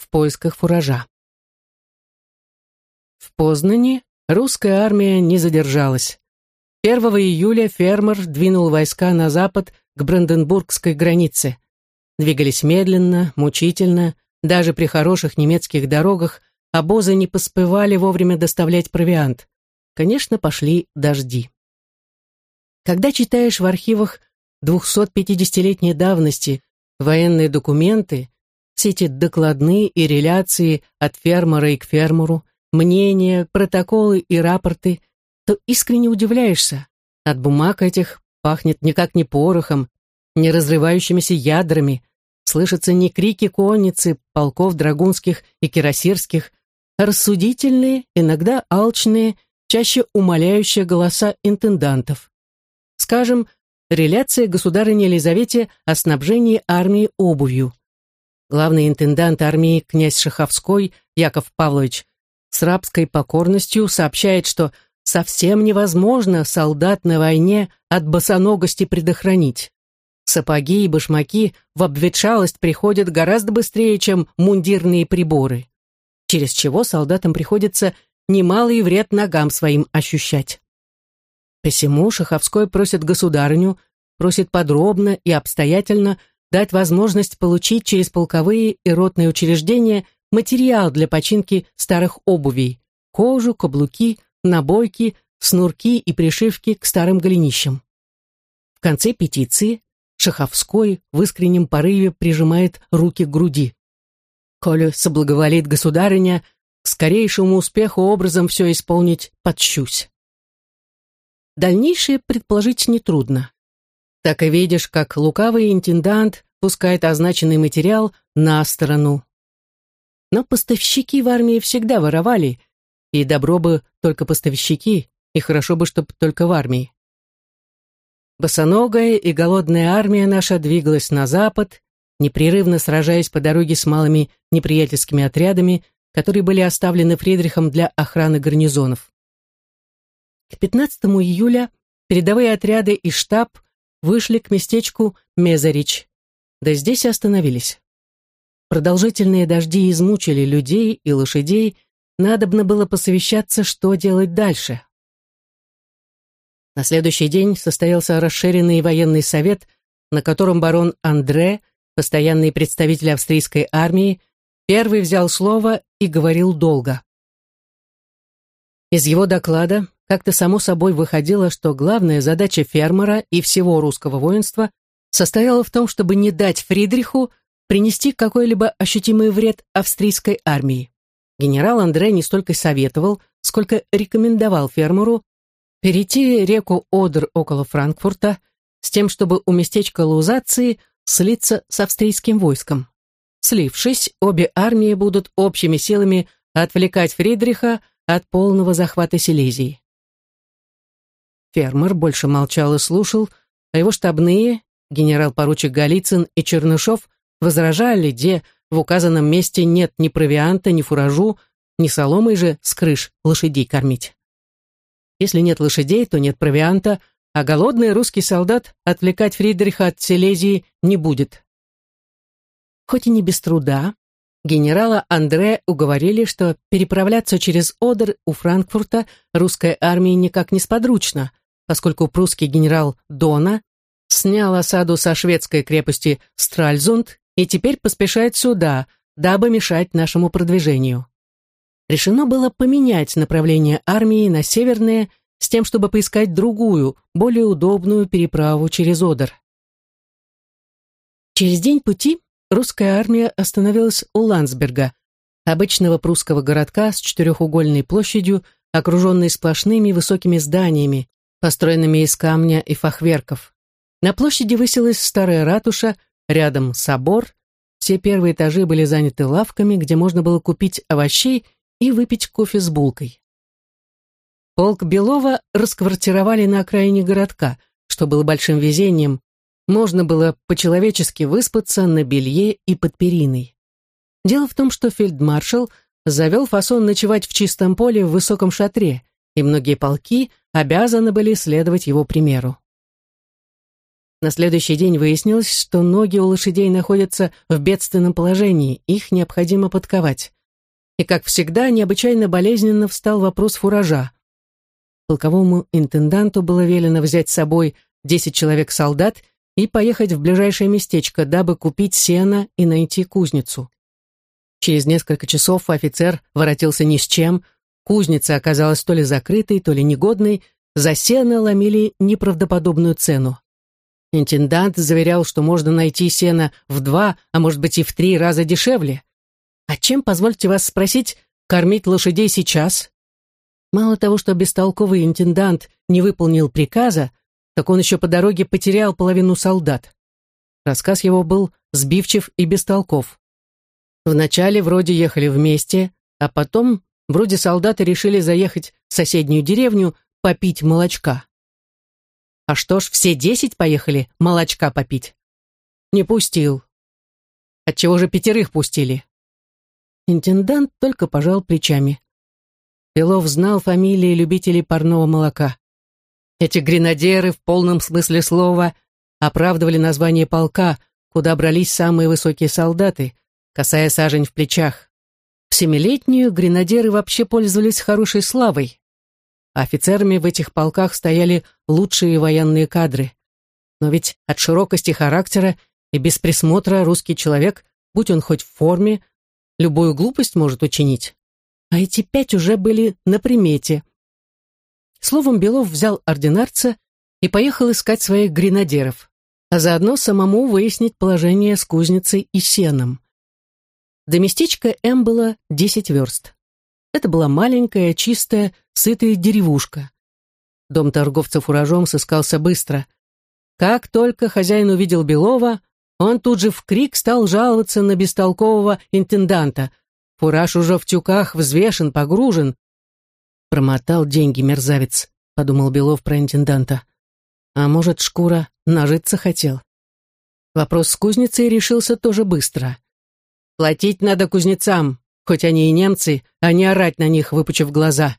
в поисках фуража. В Познани русская армия не задержалась. 1 июля фермер двинул войска на запад к Бранденбургской границе. Двигались медленно, мучительно, даже при хороших немецких дорогах обозы не поспевали вовремя доставлять провиант. Конечно, пошли дожди. Когда читаешь в архивах 250-летней давности военные документы, все эти докладные и реляции от фермера и к фермеру, мнения, протоколы и рапорты, то искренне удивляешься. От бумаг этих пахнет никак не порохом, не разрывающимися ядрами, слышатся не крики конницы, полков драгунских и кирасирских, а рассудительные, иногда алчные, чаще умоляющие голоса интендантов. Скажем, реляция государыни Елизавете о снабжении армии обувью. Главный интендант армии князь Шаховской Яков Павлович с рабской покорностью сообщает, что совсем невозможно солдат на войне от босоногости предохранить. Сапоги и башмаки в обветшалость приходят гораздо быстрее, чем мундирные приборы, через чего солдатам приходится немалый вред ногам своим ощущать. Посему Шаховской просит государыню, просит подробно и обстоятельно дать возможность получить через полковые и ротные учреждения материал для починки старых обувей, кожу, каблуки, набойки, снурки и пришивки к старым голенищам. В конце петиции Шаховской в искреннем порыве прижимает руки к груди. «Коли соблаговолит государыня, к скорейшему успеху образом все исполнить подщусь». Дальнейшее предположить нетрудно. Так и видишь, как лукавый интендант пускает означенный материал на сторону. Но поставщики в армии всегда воровали, и добро бы только поставщики, и хорошо бы, чтоб только в армии. Босоногая и голодная армия наша двигалась на запад, непрерывно сражаясь по дороге с малыми неприятельскими отрядами, которые были оставлены Фридрихом для охраны гарнизонов. К 15 июля передовые отряды и штаб вышли к местечку Мезарич, да здесь и остановились. Продолжительные дожди измучили людей и лошадей, надобно было посовещаться, что делать дальше. На следующий день состоялся расширенный военный совет, на котором барон Андре, постоянный представитель австрийской армии, первый взял слово и говорил долго. Из его доклада как-то само собой выходило, что главная задача фермера и всего русского воинства состояла в том, чтобы не дать Фридриху принести какой-либо ощутимый вред австрийской армии. Генерал Андре не столько советовал, сколько рекомендовал фермеру перейти реку Одер около Франкфурта с тем, чтобы у местечка Лаузации слиться с австрийским войском. Слившись, обе армии будут общими силами отвлекать Фридриха от полного захвата Силезии. Фермер больше молчал и слушал, а его штабные, генерал-поручик Голицын и Чернышов, возражали, где в указанном месте нет ни провианта, ни фуражу, ни соломой же с крыш лошадей кормить. Если нет лошадей, то нет провианта, а голодный русский солдат отвлекать Фридриха от Силезии не будет. Хоть и не без труда, генерала Андре уговорили, что переправляться через Одер у Франкфурта русской армии никак не сподручно, поскольку прусский генерал Дона снял осаду со шведской крепости Стральзунд и теперь поспешает сюда, дабы мешать нашему продвижению. Решено было поменять направление армии на северное с тем, чтобы поискать другую, более удобную переправу через Одер. Через день пути русская армия остановилась у Ландсберга, обычного прусского городка с четырехугольной площадью, окруженной сплошными высокими зданиями, построенными из камня и фахверков. На площади высилась старая ратуша, рядом собор. Все первые этажи были заняты лавками, где можно было купить овощей и выпить кофе с булкой. Полк Белова расквартировали на окраине городка, что было большим везением. Можно было по-человечески выспаться на белье и под периной. Дело в том, что фельдмаршал завел фасон ночевать в чистом поле в высоком шатре, и многие полки обязаны были следовать его примеру. На следующий день выяснилось, что ноги у лошадей находятся в бедственном положении, их необходимо подковать. И, как всегда, необычайно болезненно встал вопрос фуража. Полковому интенданту было велено взять с собой 10 человек-солдат и поехать в ближайшее местечко, дабы купить сено и найти кузницу. Через несколько часов офицер воротился ни с чем, кузница оказалась то ли закрытой, то ли негодной, за сено ломили неправдоподобную цену. Интендант заверял, что можно найти сено в два, а может быть и в три раза дешевле. А чем, позвольте вас спросить, кормить лошадей сейчас? Мало того, что бестолковый интендант не выполнил приказа, так он еще по дороге потерял половину солдат. Рассказ его был сбивчив и бестолков. Вначале вроде ехали вместе, а потом вроде солдаты решили заехать в соседнюю деревню попить молочка. А что ж, все десять поехали молочка попить? Не пустил. Отчего же пятерых пустили? Интендант только пожал плечами. Белов знал фамилии любителей парного молока. Эти гренадеры в полном смысле слова оправдывали название полка, куда брались самые высокие солдаты, касая сажень в плечах. В семилетнюю гренадеры вообще пользовались хорошей славой, Офицерами в этих полках стояли лучшие военные кадры. Но ведь от широкости характера и без присмотра русский человек, будь он хоть в форме, любую глупость может учинить. А эти пять уже были на примете. Словом, Белов взял ординарца и поехал искать своих гренадеров, а заодно самому выяснить положение с кузницей и сеном. До местечка М было десять верст. Это была маленькая, чистая, сытая деревушка. Дом торговца фуражом сыскался быстро. Как только хозяин увидел Белова, он тут же в крик стал жаловаться на бестолкового интенданта. Фураж уже в тюках взвешен, погружен. Промотал деньги мерзавец, подумал Белов про интенданта. А может, шкура нажиться хотел? Вопрос с кузницей решился тоже быстро. «Платить надо кузнецам, Хоть они и немцы, а не орать на них, выпучив глаза.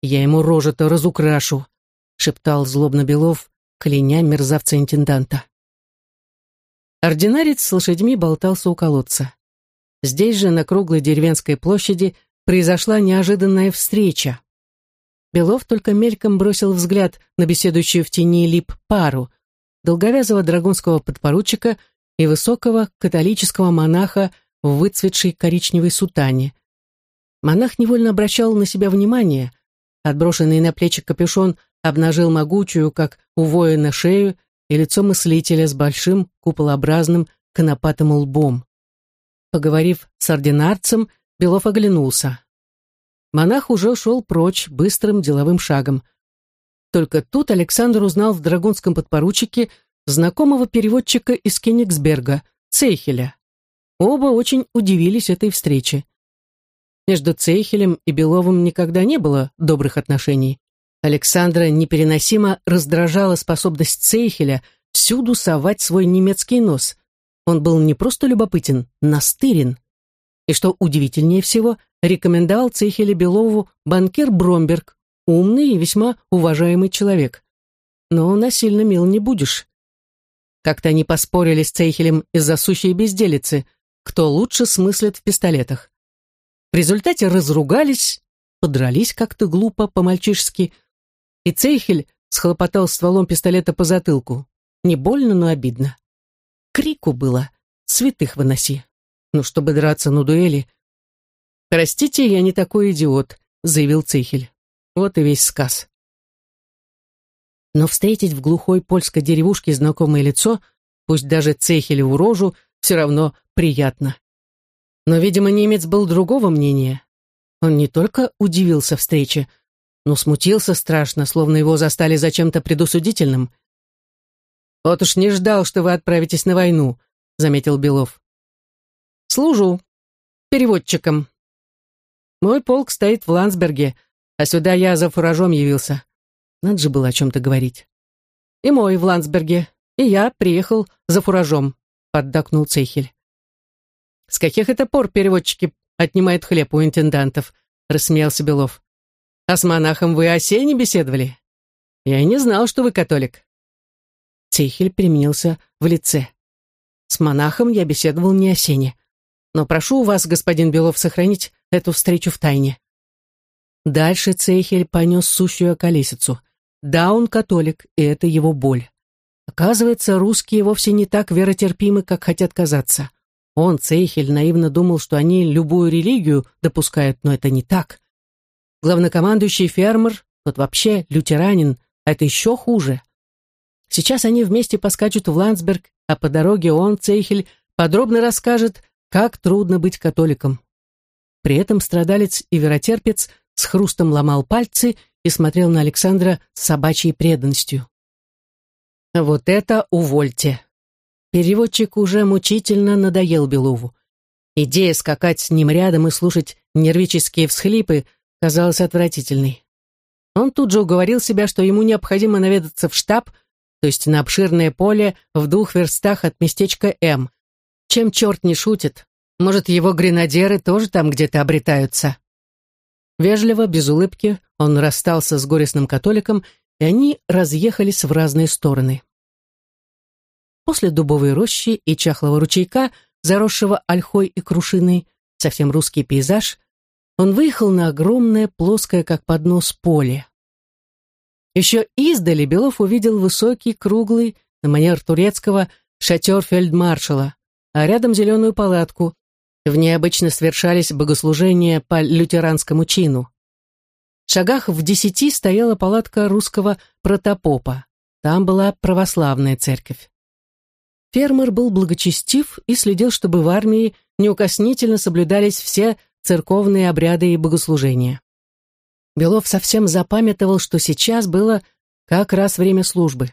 Я ему рожу-то разукрашу», — шептал злобно Белов, кляня мерзавца-интенданта. Ординарец с лошадьми болтался у колодца. Здесь же, на круглой деревенской площади, произошла неожиданная встреча. Белов только мельком бросил взгляд на беседующую в тени лип пару, долговязого драгунского подпоручика и высокого католического монаха в выцветшей коричневой сутане. Монах невольно обращал на себя внимание. Отброшенный на плечи капюшон обнажил могучую, как у воина, шею и лицо мыслителя с большим куполообразным конопатым лбом. Поговорив с ординарцем, Белов оглянулся. Монах уже шел прочь быстрым деловым шагом. Только тут Александр узнал в драгунском подпоручике знакомого переводчика из Кенигсберга, Цейхеля. Оба очень удивились этой встрече. Между Цейхелем и Беловым никогда не было добрых отношений. Александра непереносимо раздражала способность Цейхеля всюду совать свой немецкий нос. Он был не просто любопытен, настырен. И что удивительнее всего, рекомендовал Цейхеля Белову банкир Бромберг, умный и весьма уважаемый человек. Но насильно мил не будешь. Как-то они поспорили с Цейхелем из-за сущей безделицы – кто лучше смыслит в пистолетах. В результате разругались, подрались как-то глупо, по-мальчишески, и Цейхель схлопотал стволом пистолета по затылку. Не больно, но обидно. Крику было «Святых выноси». Ну, чтобы драться на дуэли. «Простите, я не такой идиот», — заявил Цейхель. Вот и весь сказ. Но встретить в глухой польской деревушке знакомое лицо, пусть даже Цейхелеву рожу, все равно приятно. Но, видимо, немец был другого мнения. Он не только удивился встрече, но смутился страшно, словно его застали за чем-то предусудительным. «Вот уж не ждал, что вы отправитесь на войну», — заметил Белов. «Служу. Переводчиком. Мой полк стоит в Ландсберге, а сюда я за фуражом явился. Надо же было о чем-то говорить. И мой в Ландсберге, и я приехал за фуражом», — поддакнул Цейхель. «С каких это пор переводчики отнимают хлеб у интендантов?» — рассмеялся Белов. «А с монахом вы о беседовали? Я и не знал, что вы католик». Цейхель применился в лице. С монахом я беседовал не о. Но прошу вас, господин Белов, сохранить эту встречу в тайне. Дальше Цейхель понес сущую колесицу. Да, он католик, и это его боль. Оказывается, русские вовсе не так веротерпимы, как хотят казаться. Он, Цейхель, наивно думал, что они любую религию допускают, но это не так. Главнокомандующий фермер, тот вообще лютеранин, а это еще хуже. Сейчас они вместе поскачут в Ландсберг, а по дороге он, Цейхель, подробно расскажет, как трудно быть католиком. При этом страдалец и веротерпец с хрустом ломал пальцы и смотрел на Александра с собачьей преданностью. «Вот это увольте!» Переводчик уже мучительно надоел Белову. Идея скакать с ним рядом и слушать нервические всхлипы казалась отвратительной. Он тут же уговорил себя, что ему необходимо наведаться в штаб, то есть на обширное поле в двух верстах от местечка М. Чем черт не шутит, может, его гренадеры тоже там где-то обретаются. Вежливо, без улыбки, он расстался с горестным католиком, и они разъехались в разные стороны. После дубовой рощи и чахлого ручейка, заросшего ольхой и крушиной, совсем русский пейзаж, он выехал на огромное, плоское, как поднос, поле. Еще издали Белов увидел высокий, круглый, на манер турецкого, шатер фельдмаршала, а рядом зеленую палатку. В ней обычно совершались богослужения по лютеранскому чину. Шагах в десяти стояла палатка русского протопопа. Там была православная церковь. Фермер был благочестив и следил, чтобы в армии неукоснительно соблюдались все церковные обряды и богослужения. Белов совсем запамятовал, что сейчас было как раз время службы.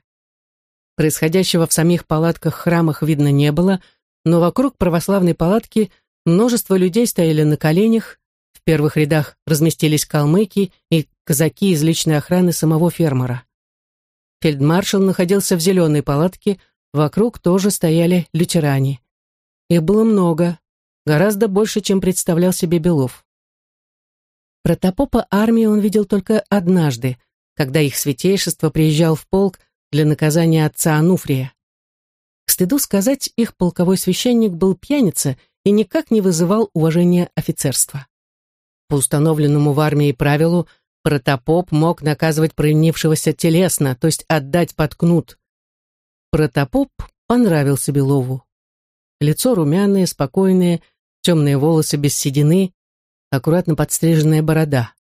Происходящего в самих палатках-храмах видно не было, но вокруг православной палатки множество людей стояли на коленях, первых рядах разместились калмыки и казаки из личной охраны самого фермера. Фельдмаршал находился в зеленой палатке, вокруг тоже стояли лютеране. Их было много, гораздо больше, чем представлял себе Белов. Протопопа армии он видел только однажды, когда их святейшество приезжал в полк для наказания отца Ануфрия. К стыду сказать, их полковой священник был пьяница и никак не вызывал уважения офицерства. По установленному в армии правилу, протопоп мог наказывать провинившегося телесно, то есть отдать под кнут. Протопоп понравился Белову. Лицо румяное, спокойное, темные волосы без седины, аккуратно подстриженная борода.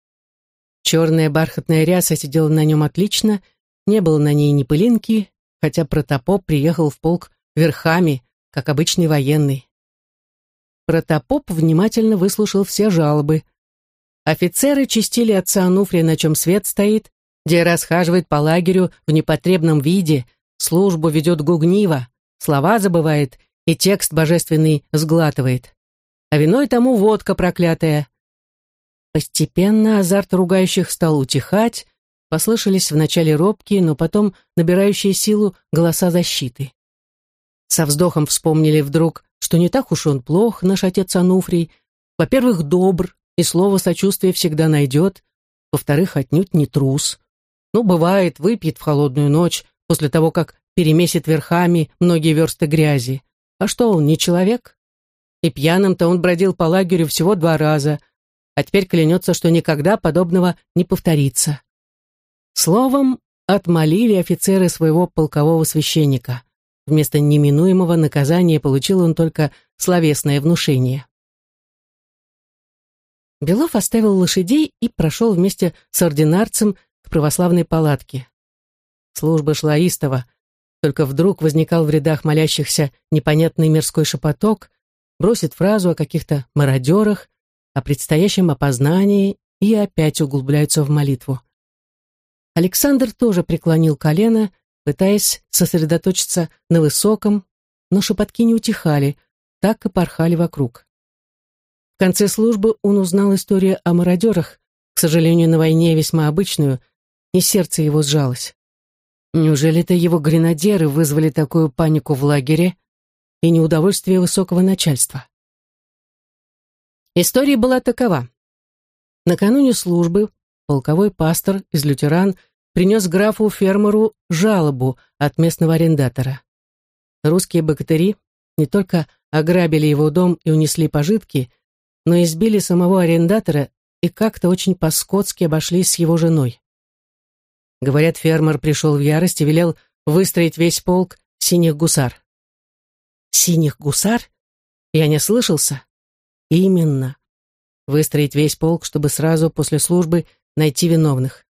Черная бархатная ряса сидела на нем отлично, не было на ней ни пылинки, хотя протопоп приехал в полк верхами, как обычный военный. Протопоп внимательно выслушал все жалобы. Офицеры чистили отца Ануфрия, на чем свет стоит, где расхаживает по лагерю в непотребном виде, службу ведет гугниво, слова забывает и текст божественный сглатывает. А виной тому водка проклятая. Постепенно азарт ругающих стал утихать, Послышались вначале робкие, но потом набирающие силу голоса защиты. Со вздохом вспомнили вдруг, что не так уж он плох, наш отец Ануфрий. Во-первых, добр, и слово сочувствия всегда найдет. Во-вторых, отнюдь не трус. Ну, бывает, выпьет в холодную ночь, после того, как перемесит верхами многие версты грязи. А что он, не человек? И пьяным-то он бродил по лагерю всего два раза, а теперь клянется, что никогда подобного не повторится. Словом, отмолили офицеры своего полкового священника. Вместо неминуемого наказания получил он только словесное внушение. Белов оставил лошадей и прошел вместе с ординарцем к православной палатке. Служба шла истово, только вдруг возникал в рядах молящихся непонятный мирской шепоток, бросит фразу о каких-то мародерах, о предстоящем опознании и опять углубляются в молитву. Александр тоже преклонил колено, пытаясь сосредоточиться на высоком, но шепотки не утихали, так и порхали вокруг. Конце службы он узнал историю о мародерах, к сожалению, на войне весьма обычную, и сердце его сжалось. Неужели-то его гренадеры вызвали такую панику в лагере и неудовольствие высокого начальства? История была такова. Накануне службы полковой пастор из лютеран принес графу-фермеру жалобу от местного арендатора. Русские богатыри не только ограбили его дом и унесли пожитки, но избили самого арендатора и как-то очень по-скотски обошлись с его женой. Говорят, фермер пришел в ярость и велел выстроить весь полк синих гусар. Синих гусар? Я не слышался? Именно. Выстроить весь полк, чтобы сразу после службы найти виновных.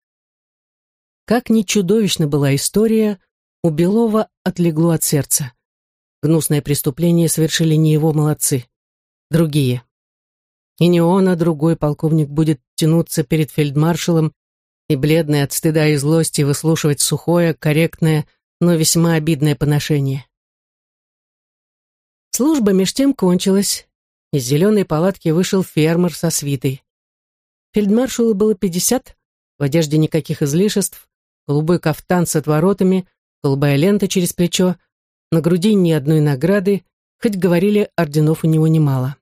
Как ни чудовищна была история, у Белова отлегло от сердца. Гнусное преступление совершили не его молодцы, другие. И не он, а другой полковник будет тянуться перед фельдмаршалом и, бледный от стыда и злости, выслушивать сухое, корректное, но весьма обидное поношение. Служба меж тем кончилась. Из зеленой палатки вышел фермер со свитой. Фельдмаршалу было пятьдесят, в одежде никаких излишеств, голубой кафтан с отворотами, голубая лента через плечо, на груди ни одной награды, хоть говорили, орденов у него немало.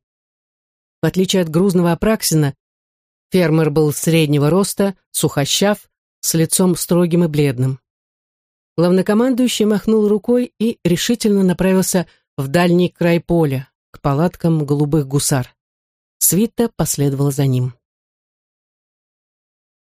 В отличие от грузного Апраксина, фермер был среднего роста, сухощав, с лицом строгим и бледным. Главнокомандующий махнул рукой и решительно направился в дальний край поля, к палаткам голубых гусар. Свита последовала за ним.